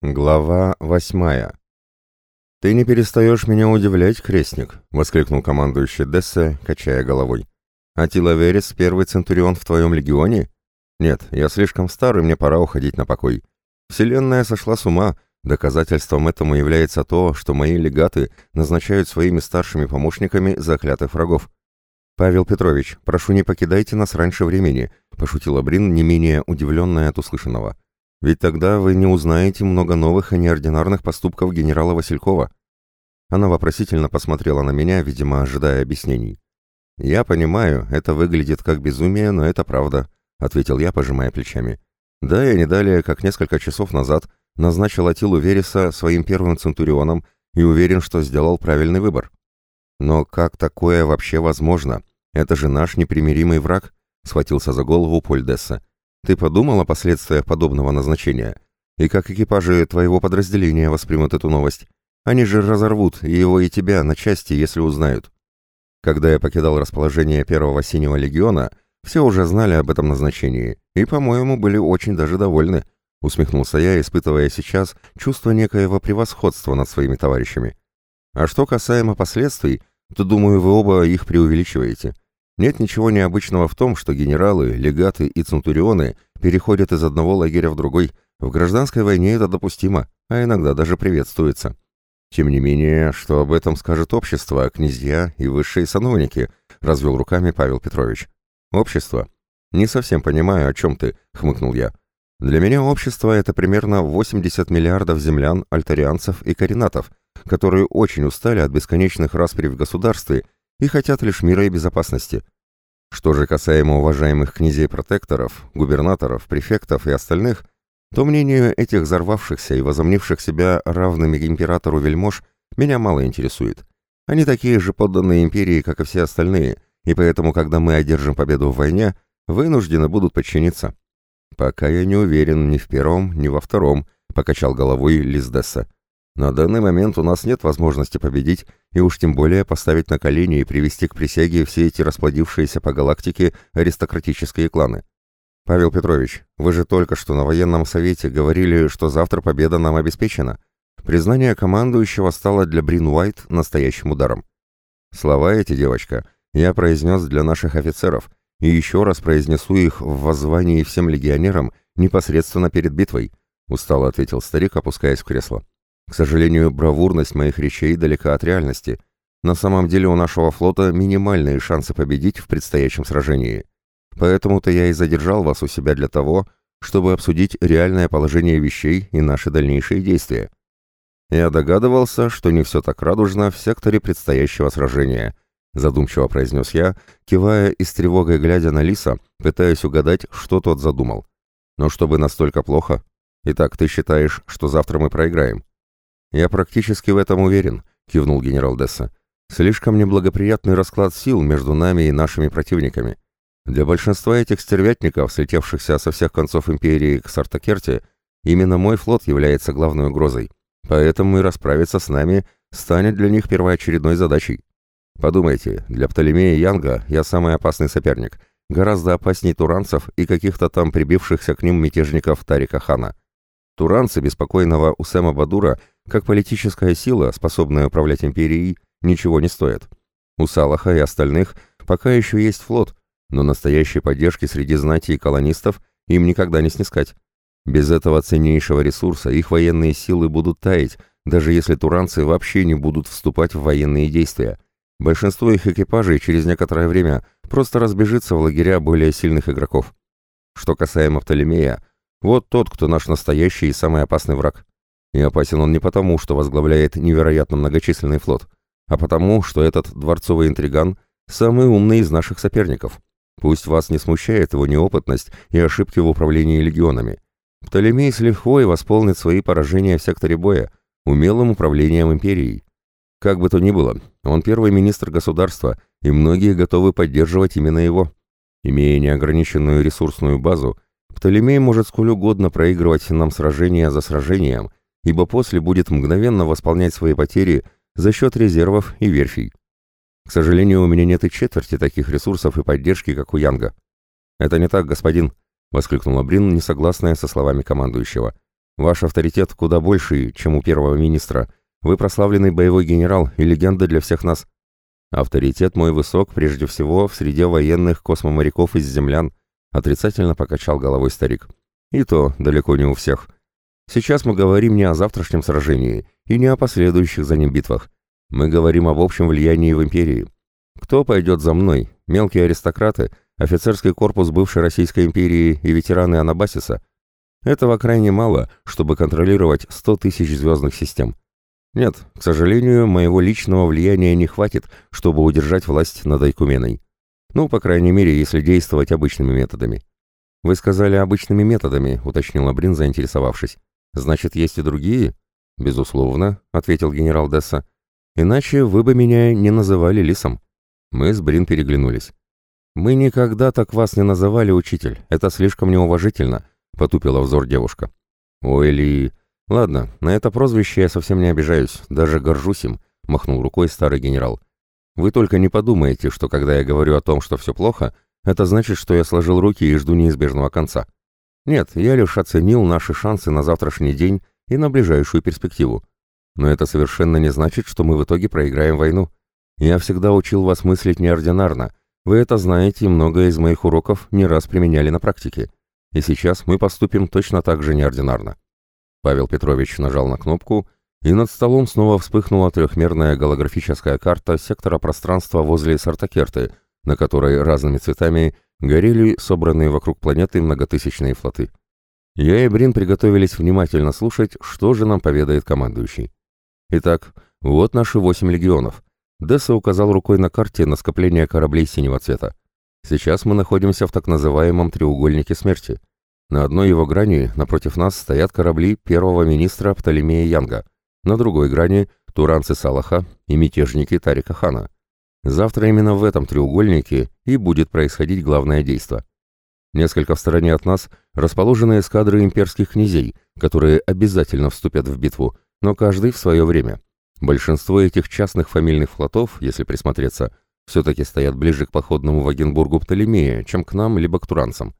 Глава восьмая. «Ты не перестаешь меня удивлять, крестник», — воскликнул командующий Дессе, качая головой. «Атила Верес, первый центурион в твоем легионе? Нет, я слишком стар, и мне пора уходить на покой. Вселенная сошла с ума, доказательством этому является то, что мои легаты назначают своими старшими помощниками заклятых врагов. «Павел Петрович, прошу, не покидайте нас раньше времени», — пошутила Брин, не менее удивленная от услышанного. Ведь тогда вы не узнаете много новых и неординарных поступков генерала Василькова. Она вопросительно посмотрела на меня, видимо, ожидая объяснений. «Я понимаю, это выглядит как безумие, но это правда», — ответил я, пожимая плечами. «Да, я не далее, как несколько часов назад, назначил Атилу Вереса своим первым центурионом и уверен, что сделал правильный выбор». «Но как такое вообще возможно? Это же наш непримиримый враг», — схватился за голову Поль Десса. Ты подумал о последствиях подобного назначения? И как экипажи твоего подразделения воспримут эту новость? Они же разорвут его, и тебя на части, если узнают. Когда я покидал расположение первого синего легиона, все уже знали об этом назначении и, по-моему, были очень даже довольны, усмехнулся я, испытывая сейчас чувство некоего превосходства над своими товарищами. А что касаемо последствий, то, думаю, вы оба их преувеличиваете. Нет ничего необычного в том, что генералы, легаты и центурионы переходят из одного лагеря в другой. В гражданской войне это допустимо, а иногда даже приветствуется. Тем не менее, что об этом скажет общество, князья и высшие сановники, развел руками Павел Петрович. Общество? Не совсем понимаю, о чем ты, хмыкнул я. Для меня общество это примерно 80 миллиардов землян, альтарианцев и коренатов, которые очень устали от бесконечных распри в государстве и хотят лишь мира и безопасности. Что же касаемо уважаемых князей-протекторов, губернаторов, префектов и остальных, то мнение этих взорвавшихся и возомнивших себя равными императору вельмож меня мало интересует. Они такие же подданные империи, как и все остальные, и поэтому, когда мы одержим победу в войне, вынуждены будут подчиниться. Пока я не уверен ни в первом, ни во втором, покачал головой Лиздесса. На данный момент у нас нет возможности победить, и уж тем более поставить на колени и привести к присяге все эти расплодившиеся по галактике аристократические кланы. Павел Петрович, вы же только что на военном совете говорили, что завтра победа нам обеспечена. Признание командующего стало для Брин Уайт настоящим ударом. Слова эти, девочка, я произнес для наших офицеров, и еще раз произнесу их в воззвании всем легионерам непосредственно перед битвой, устало ответил старик, опускаясь в кресло. К сожалению, бравурность моих речей далека от реальности. На самом деле у нашего флота минимальные шансы победить в предстоящем сражении. Поэтому-то я и задержал вас у себя для того, чтобы обсудить реальное положение вещей и наши дальнейшие действия. Я догадывался, что не все так радужно в секторе предстоящего сражения, задумчиво произнес я, кивая и с тревогой глядя на Лиса, пытаясь угадать, что тот задумал. Но чтобы настолько плохо? Итак, ты считаешь, что завтра мы проиграем? «Я практически в этом уверен», — кивнул генерал Десса. «Слишком неблагоприятный расклад сил между нами и нашими противниками. Для большинства этих стервятников, слетевшихся со всех концов империи к Сартакерте, именно мой флот является главной угрозой. Поэтому и расправиться с нами станет для них первоочередной задачей. Подумайте, для Птолемея Янга я самый опасный соперник, гораздо опасней туранцев и каких-то там прибившихся к ним мятежников Тарика Хана. Туранцы беспокойного Усема Бадура – как политическая сила, способная управлять империей, ничего не стоит. У Салаха и остальных пока еще есть флот, но настоящей поддержки среди знати и колонистов им никогда не снискать. Без этого ценнейшего ресурса их военные силы будут таять, даже если туранцы вообще не будут вступать в военные действия. Большинство их экипажей через некоторое время просто разбежится в лагеря более сильных игроков. Что касаемо Птолемея, вот тот, кто наш настоящий и самый опасный враг. И опасен он не потому, что возглавляет невероятно многочисленный флот, а потому, что этот дворцовый интриган – самый умный из наших соперников. Пусть вас не смущает его неопытность и ошибки в управлении легионами. Птолемей с лихвой восполнит свои поражения в секторе боя, умелым управлением империей. Как бы то ни было, он первый министр государства, и многие готовы поддерживать именно его. Имея неограниченную ресурсную базу, Птолемей может сколь угодно проигрывать нам сражение за сражением ибо после будет мгновенно восполнять свои потери за счет резервов и верфей. К сожалению, у меня нет и четверти таких ресурсов и поддержки, как у Янга. «Это не так, господин», — воскликнула Брин, несогласная со словами командующего. Ваш авторитет куда больше, чем у первого министра. Вы прославленный боевой генерал и легенда для всех нас. Авторитет мой высок прежде всего в среде военных космоморяков из землян, отрицательно покачал головой старик. И то далеко не у всех. Сейчас мы говорим не о завтрашнем сражении и не о последующих за ним битвах. Мы говорим об общем влиянии в империи. Кто пойдет за мной? Мелкие аристократы, офицерский корпус бывшей Российской империи и ветераны Анабасиса? Этого крайне мало, чтобы контролировать 100 тысяч звездных систем. Нет, к сожалению, моего личного влияния не хватит, чтобы удержать власть над Айкуменой. Ну, по крайней мере, если действовать обычными методами. Вы сказали обычными методами, уточнила Брин, заинтересовавшись. Значит, есть и другие? Безусловно, ответил генерал Десса. Иначе вы бы меня не называли лисом. Мы с Брин переглянулись. Мы никогда так вас не называли, учитель. Это слишком неуважительно, потупила взор девушка. Ой, Ли, ладно, на это прозвище я совсем не обижаюсь, даже горжусь им, махнул рукой старый генерал. Вы только не подумайте, что когда я говорю о том, что все плохо, это значит, что я сложил руки и жду неизбежного конца. Нет, я лишь оценил наши шансы на завтрашний день и на ближайшую перспективу. Но это совершенно не значит, что мы в итоге проиграем войну. Я всегда учил вас мыслить неординарно. Вы это знаете, и многое из моих уроков не раз применяли на практике. И сейчас мы поступим точно так же неординарно. Павел Петрович нажал на кнопку, и над столом снова вспыхнула трехмерная голографическая карта сектора пространства возле Сартакерты, на которой разными цветами горели собранные вокруг планеты многотысячные флоты. Я и Брин приготовились внимательно слушать, что же нам поведает командующий. Итак, вот наши восемь легионов. Десса указал рукой на карте на скопление кораблей синего цвета. Сейчас мы находимся в так называемом треугольнике смерти. На одной его грани напротив нас стоят корабли первого министра Птолемея Янга, на другой грани – туранцы Салаха и мятежники Тарика Хана. Завтра именно в этом треугольнике и будет происходить главное действо. Несколько в стороне от нас расположены эскадры имперских князей, которые обязательно вступят в битву, но каждый в свое время. Большинство этих частных фамильных флотов, если присмотреться, все-таки стоят ближе к походному Вагенбургу Птолемея, чем к нам либо к туранцам.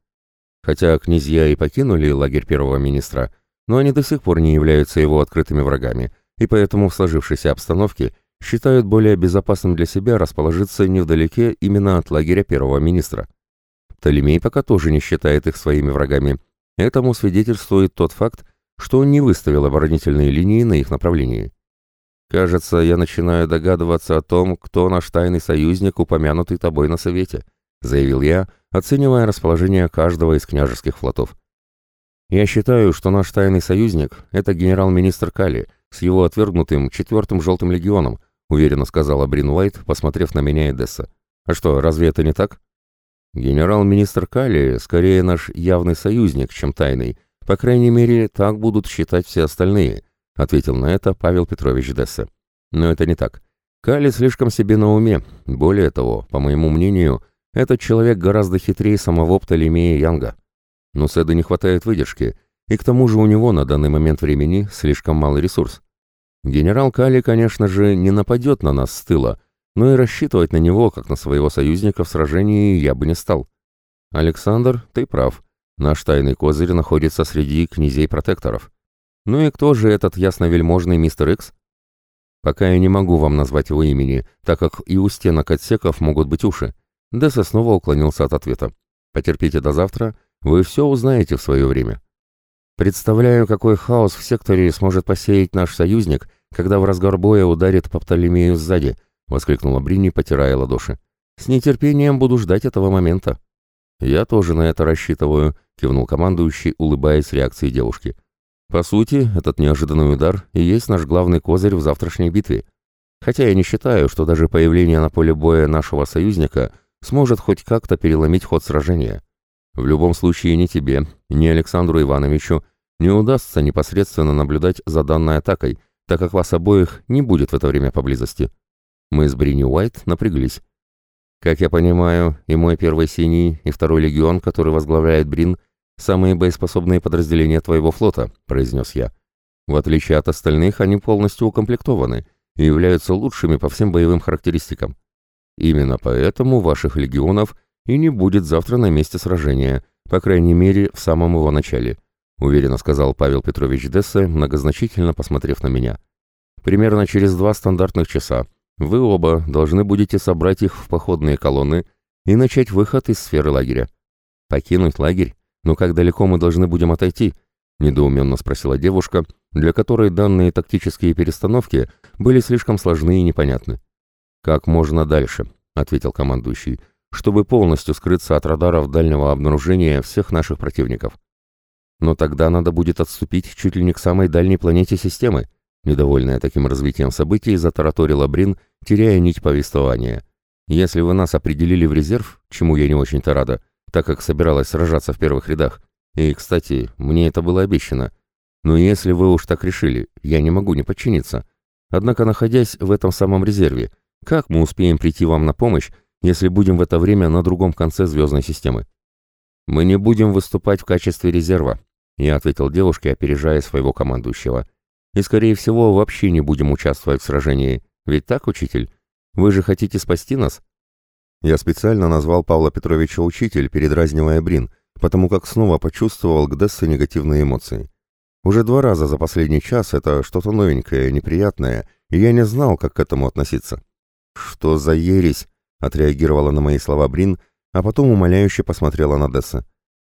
Хотя князья и покинули лагерь первого министра, но они до сих пор не являются его открытыми врагами, и поэтому в сложившейся обстановке считают более безопасным для себя расположиться невдалеке именно от лагеря первого министра. Птолемей пока тоже не считает их своими врагами. Этому свидетельствует тот факт, что он не выставил оборонительные линии на их направлении. «Кажется, я начинаю догадываться о том, кто наш тайный союзник, упомянутый тобой на совете», заявил я, оценивая расположение каждого из княжеских флотов. «Я считаю, что наш тайный союзник — это генерал-министр Кали с его отвергнутым четвертым желтым легионом, — уверенно сказала Брин Уайт, посмотрев на меня и Десса. «А что, разве это не так?» «Генерал-министр Калли скорее наш явный союзник, чем тайный. По крайней мере, так будут считать все остальные», — ответил на это Павел Петрович Десса. «Но это не так. Калли слишком себе на уме. Более того, по моему мнению, этот человек гораздо хитрее самого Птолемея Янга. Но Седу не хватает выдержки, и к тому же у него на данный момент времени слишком малый ресурс. Генерал Кали, конечно же, не нападет на нас с тыла, но и рассчитывать на него, как на своего союзника в сражении, я бы не стал. Александр, ты прав. Наш тайный козырь находится среди князей-протекторов. Ну и кто же этот ясновельможный мистер Икс? Пока я не могу вам назвать его имени, так как и у стенок отсеков могут быть уши. Десса снова уклонился от ответа. Потерпите до завтра, вы все узнаете в свое время. Представляю, какой хаос в секторе сможет посеять наш союзник, когда в разгар боя ударит по Птолемею сзади, воскликнула Бринни, потирая ладоши. С нетерпением буду ждать этого момента. Я тоже на это рассчитываю, кивнул командующий, улыбаясь реакции девушки. По сути, этот неожиданный удар и есть наш главный козырь в завтрашней битве. Хотя я не считаю, что даже появление на поле боя нашего союзника сможет хоть как-то переломить ход сражения. В любом случае ни тебе, ни Александру Ивановичу не удастся непосредственно наблюдать за данной атакой, так как вас обоих не будет в это время поблизости. Мы с Брини Уайт напряглись. Как я понимаю, и мой первый синий, и второй легион, который возглавляет Брин, самые боеспособные подразделения твоего флота, произнес я. В отличие от остальных, они полностью укомплектованы и являются лучшими по всем боевым характеристикам. Именно поэтому ваших легионов – и не будет завтра на месте сражения, по крайней мере, в самом его начале. — уверенно сказал Павел Петрович Дессе, многозначительно посмотрев на меня. «Примерно через два стандартных часа вы оба должны будете собрать их в походные колонны и начать выход из сферы лагеря». «Покинуть лагерь? Но как далеко мы должны будем отойти?» — недоуменно спросила девушка, для которой данные тактические перестановки были слишком сложны и непонятны. «Как можно дальше?» — ответил командующий, «чтобы полностью скрыться от радаров дальнего обнаружения всех наших противников». «Но тогда надо будет отступить чуть ли не к самой дальней планете системы», недовольная таким развитием событий, затараторила Брин, теряя нить повествования. «Если вы нас определили в резерв, чему я не очень-то рада, так как собиралась сражаться в первых рядах, и, кстати, мне это было обещано, но если вы уж так решили, я не могу не подчиниться. Однако, находясь в этом самом резерве, как мы успеем прийти вам на помощь, если будем в это время на другом конце звездной системы? Мы не будем выступать в качестве резерва, я ответил девушке, опережая своего командующего. И, скорее всего, вообще не будем участвовать в сражении. Ведь так, учитель? Вы же хотите спасти нас? Я специально назвал Павла Петровича учитель, передразнивая Брин, потому как снова почувствовал к Дессе негативные эмоции. Уже два раза за последний час это что-то новенькое, неприятное, и я не знал, как к этому относиться. «Что за ересь?» — отреагировала на мои слова Брин, а потом умоляюще посмотрела на Десса.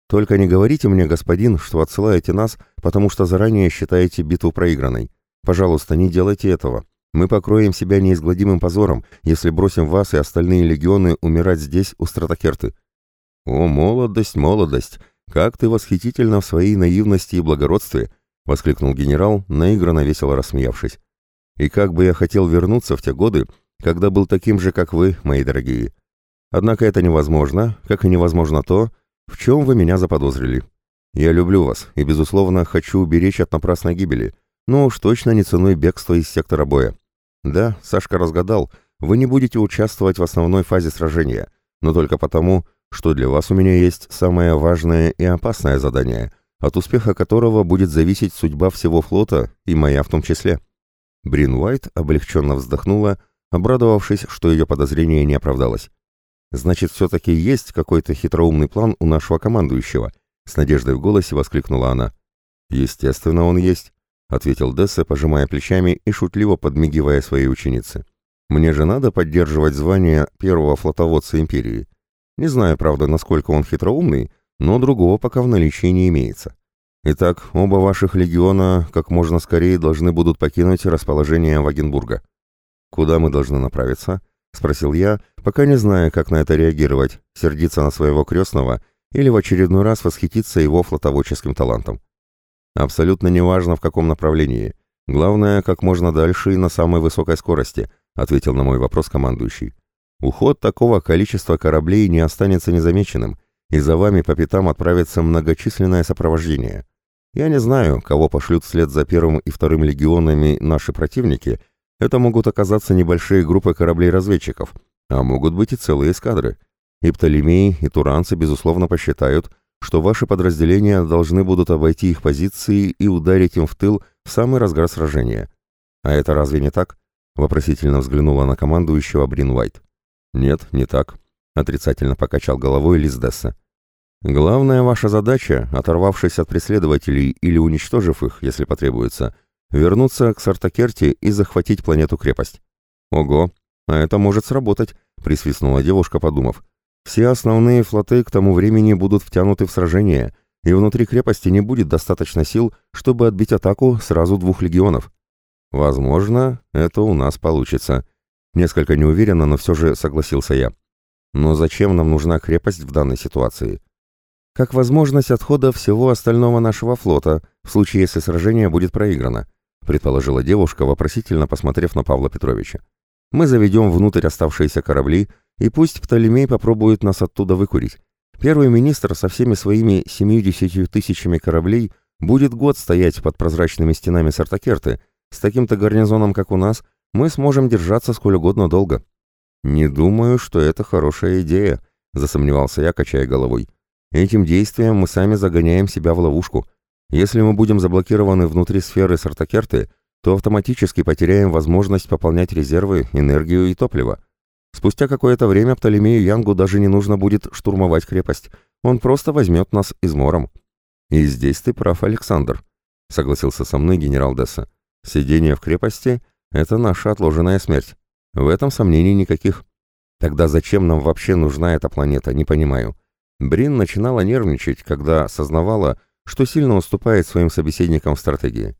«Только не говорите мне, господин, что отсылаете нас, потому что заранее считаете битву проигранной. Пожалуйста, не делайте этого. Мы покроем себя неизгладимым позором, если бросим вас и остальные легионы умирать здесь, у Стратокерты». «О, молодость, молодость! Как ты восхитительна в своей наивности и благородстве!» — воскликнул генерал, наигранно весело рассмеявшись. «И как бы я хотел вернуться в те годы, когда был таким же, как вы, мои дорогие. Однако это невозможно, как и невозможно то, в чем вы меня заподозрили. Я люблю вас и, безусловно, хочу уберечь от напрасной гибели, но уж точно не ценой бегства из сектора боя. Да, Сашка разгадал, вы не будете участвовать в основной фазе сражения, но только потому, что для вас у меня есть самое важное и опасное задание, от успеха которого будет зависеть судьба всего флота и моя в том числе. Брин Уайт облегченно вздохнула, обрадовавшись, что ее подозрение не оправдалось. «Значит, все-таки есть какой-то хитроумный план у нашего командующего?» С надеждой в голосе воскликнула она. «Естественно, он есть», — ответил Десса, пожимая плечами и шутливо подмигивая своей ученице. «Мне же надо поддерживать звание первого флотоводца Империи. Не знаю, правда, насколько он хитроумный, но другого пока в наличии не имеется. Итак, оба ваших легиона как можно скорее должны будут покинуть расположение Вагенбурга. «Куда мы должны направиться?» — спросил я, пока не зная, как на это реагировать, сердиться на своего крестного или в очередной раз восхититься его флотоводческим талантом. «Абсолютно неважно, в каком направлении. Главное, как можно дальше и на самой высокой скорости», — ответил на мой вопрос командующий. «Уход такого количества кораблей не останется незамеченным, и за вами по пятам отправится многочисленное сопровождение. Я не знаю, кого пошлют вслед за первым и вторым легионами наши противники — это могут оказаться небольшие группы кораблей-разведчиков, а могут быть и целые эскадры. И Птолемеи, и Туранцы, безусловно, посчитают, что ваши подразделения должны будут обойти их позиции и ударить им в тыл в самый разгар сражения. А это разве не так? Вопросительно взглянула на командующего Брин Уайт. Нет, не так. Отрицательно покачал головой Лиздесса. Главная ваша задача, оторвавшись от преследователей или уничтожив их, если потребуется, вернуться к Сартакерте и захватить планету-крепость. Ого, а это может сработать, присвистнула девушка, подумав. Все основные флоты к тому времени будут втянуты в сражение, и внутри крепости не будет достаточно сил, чтобы отбить атаку сразу двух легионов. Возможно, это у нас получится. Несколько неуверенно, но все же согласился я. Но зачем нам нужна крепость в данной ситуации? Как возможность отхода всего остального нашего флота, в случае, если сражение будет проиграно предположила девушка, вопросительно посмотрев на Павла Петровича. «Мы заведем внутрь оставшиеся корабли, и пусть Птолемей попробует нас оттуда выкурить. Первый министр со всеми своими семьюдесятью тысячами кораблей будет год стоять под прозрачными стенами Сартакерты. С таким-то гарнизоном, как у нас, мы сможем держаться сколь угодно долго». «Не думаю, что это хорошая идея», — засомневался я, качая головой. «Этим действием мы сами загоняем себя в ловушку. Если мы будем заблокированы внутри сферы Сартакерты, то автоматически потеряем возможность пополнять резервы, энергию и топливо. Спустя какое-то время Птолемею Янгу даже не нужно будет штурмовать крепость. Он просто возьмет нас измором. И здесь ты прав, Александр, согласился со мной генерал Десса. Сидение в крепости — это наша отложенная смерть. В этом сомнений никаких. Тогда зачем нам вообще нужна эта планета, не понимаю. Брин начинала нервничать, когда осознавала, что сильно уступает своим собеседникам в стратегии.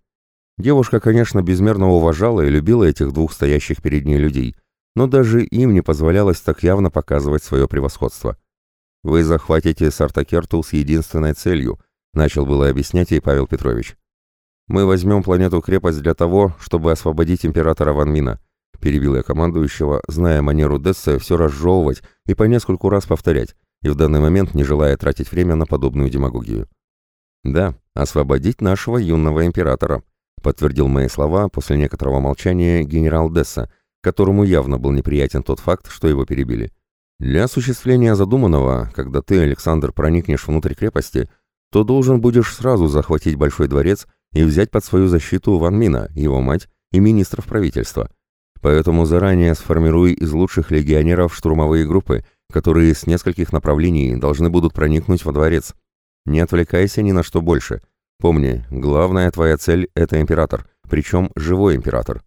Девушка, конечно, безмерно уважала и любила этих двух стоящих перед ней людей, но даже им не позволялось так явно показывать свое превосходство. «Вы захватите Сартакертул с единственной целью», — начал было объяснять ей Павел Петрович. «Мы возьмем планету-крепость для того, чтобы освободить императора Ван Мина», — перебил я командующего, зная манеру Десса все разжевывать и по нескольку раз повторять, и в данный момент не желая тратить время на подобную демагогию. «Да, освободить нашего юного императора», — подтвердил мои слова после некоторого молчания генерал Десса, которому явно был неприятен тот факт, что его перебили. Для осуществления задуманного, когда ты, Александр, проникнешь внутрь крепости, то должен будешь сразу захватить Большой дворец и взять под свою защиту Ван Мина, его мать и министров правительства. Поэтому заранее сформируй из лучших легионеров штурмовые группы, которые с нескольких направлений должны будут проникнуть во дворец. Не отвлекайся ни на что больше. Помни, главная твоя цель — это император, причем живой император.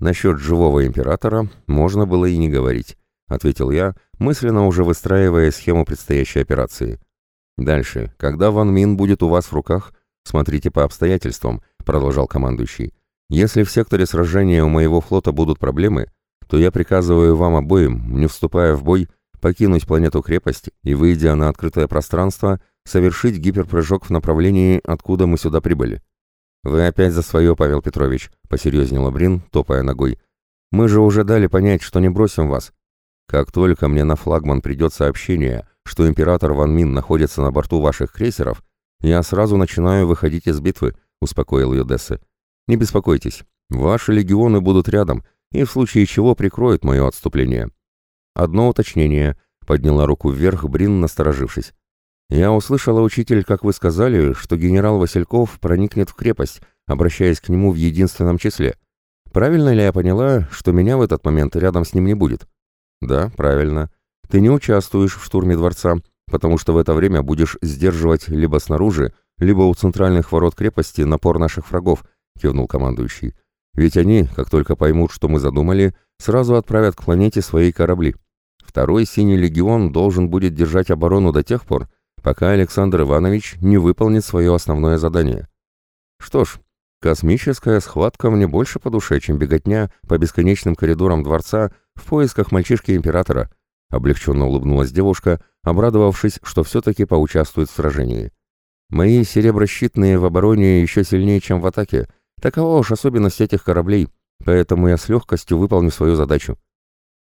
Насчет живого императора можно было и не говорить. — ответил я, мысленно уже выстраивая схему предстоящей операции. «Дальше, когда Ван Мин будет у вас в руках, смотрите по обстоятельствам», — продолжал командующий. «Если в секторе сражения у моего флота будут проблемы, то я приказываю вам обоим, не вступая в бой, покинуть планету-крепость и, выйдя на открытое пространство, совершить гиперпрыжок в направлении, откуда мы сюда прибыли». «Вы опять за свое, Павел Петрович», — посерьезнел Брин, топая ногой. «Мы же уже дали понять, что не бросим вас, как только мне на флагман придет сообщение, что император Ван Мин находится на борту ваших крейсеров, я сразу начинаю выходить из битвы», — успокоил ее Дессе. «Не беспокойтесь, ваши легионы будут рядом и в случае чего прикроют мое отступление». «Одно уточнение», — подняла руку вверх Брин, насторожившись. «Я услышала, учитель, как вы сказали, что генерал Васильков проникнет в крепость, обращаясь к нему в единственном числе. Правильно ли я поняла, что меня в этот момент рядом с ним не будет?» «Да, правильно. Ты не участвуешь в штурме дворца, потому что в это время будешь сдерживать либо снаружи, либо у центральных ворот крепости напор наших врагов», — кивнул командующий. «Ведь они, как только поймут, что мы задумали, сразу отправят к планете свои корабли. Второй Синий легион должен будет держать оборону до тех пор, пока Александр Иванович не выполнит свое основное задание. Что ж, космическая схватка мне больше по душе, чем беготня по бесконечным коридорам дворца в поисках мальчишки-императора», — облегченно улыбнулась девушка, обрадовавшись, что все-таки поучаствует в сражении. «Мои сереброщитные в обороне еще сильнее, чем в атаке. Такова уж особенность этих кораблей, поэтому я с легкостью выполню свою задачу».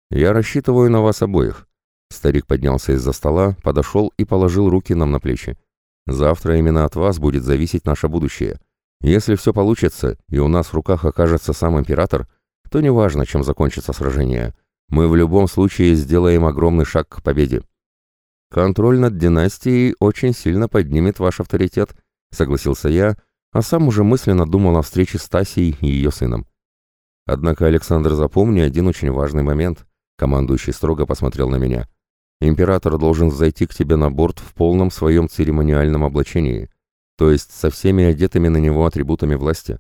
«Я рассчитываю на вас обоих». Старик поднялся из-за стола, подошел и положил руки нам на плечи. «Завтра именно от вас будет зависеть наше будущее. Если все получится, и у нас в руках окажется сам император, то неважно, чем закончится сражение. Мы в любом случае сделаем огромный шаг к победе. Контроль над династией очень сильно поднимет ваш авторитет, согласился я, а сам уже мысленно думал о встрече с Тасей и ее сыном. Однако, Александр, запомни один очень важный момент. Командующий строго посмотрел на меня. Император должен зайти к тебе на борт в полном своем церемониальном облачении, то есть со всеми одетыми на него атрибутами власти.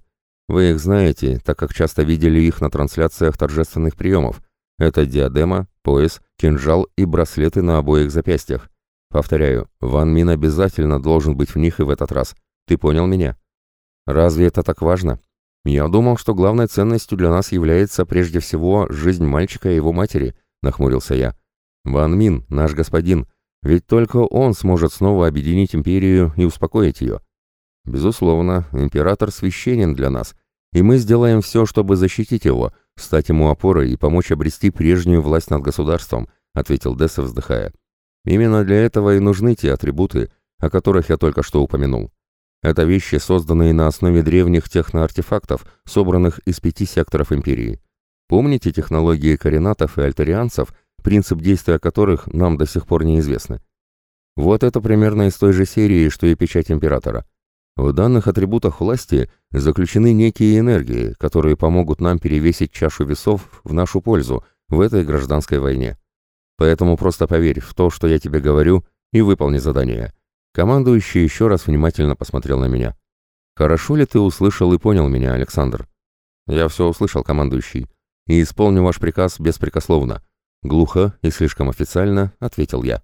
Вы их знаете, так как часто видели их на трансляциях торжественных приемов. Это диадема, пояс, кинжал и браслеты на обоих запястьях. Повторяю, Ван Мин обязательно должен быть в них и в этот раз. Ты понял меня? Разве это так важно? Я думал, что главной ценностью для нас является прежде всего жизнь мальчика и его матери, нахмурился я. Ван Мин, наш господин, ведь только он сможет снова объединить империю и успокоить ее. Безусловно, император священен для нас, и мы сделаем все, чтобы защитить его, стать ему опорой и помочь обрести прежнюю власть над государством», — ответил Десса, вздыхая. «Именно для этого и нужны те атрибуты, о которых я только что упомянул. Это вещи, созданные на основе древних техноартефактов, собранных из пяти секторов империи. Помните технологии коренатов и альтерианцев, принцип действия которых нам до сих пор неизвестны? Вот это примерно из той же серии, что и печать императора. В данных атрибутах власти заключены некие энергии, которые помогут нам перевесить чашу весов в нашу пользу в этой гражданской войне. Поэтому просто поверь в то, что я тебе говорю, и выполни задание. Командующий еще раз внимательно посмотрел на меня. «Хорошо ли ты услышал и понял меня, Александр?» «Я все услышал, командующий, и исполню ваш приказ беспрекословно», — глухо и слишком официально ответил я.